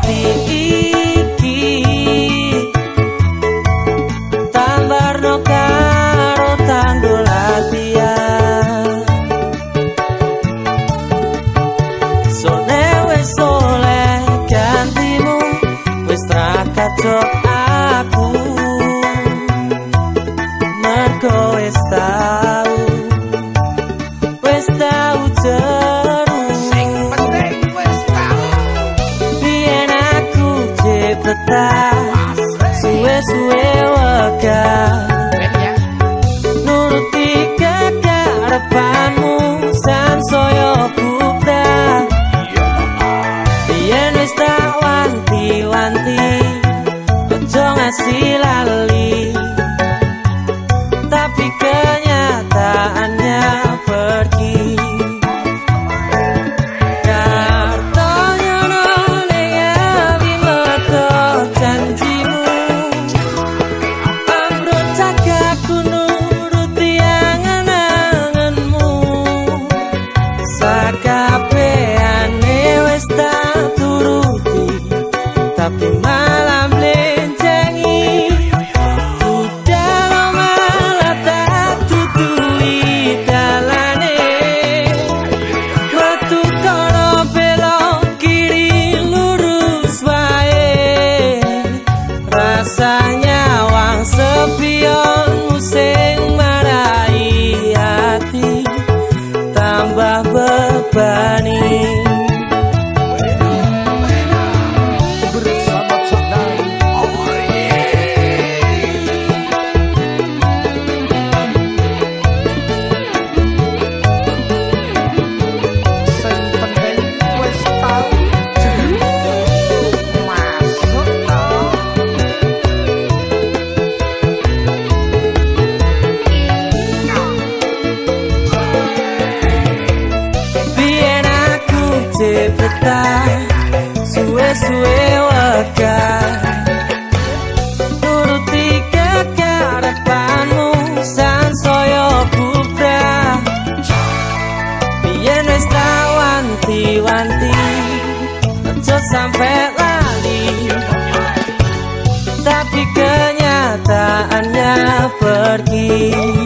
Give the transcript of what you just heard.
hati iki Tambarno karo tanggul latihan. Sone wis soleh gantimu Wis trakacok aku cepetan Suwe-suwe wegah Ben ya nuruti kekarepanmu sansaya bubrah yen wis tak wanti-wanti aja ngasih lali aku cepetan Suwe-suwe wegah Nuruti kekarepanmu Sansaya bubrah Biyen wis tak wanti-wanti Aja sampe lali. Tapi kenyataannya pergi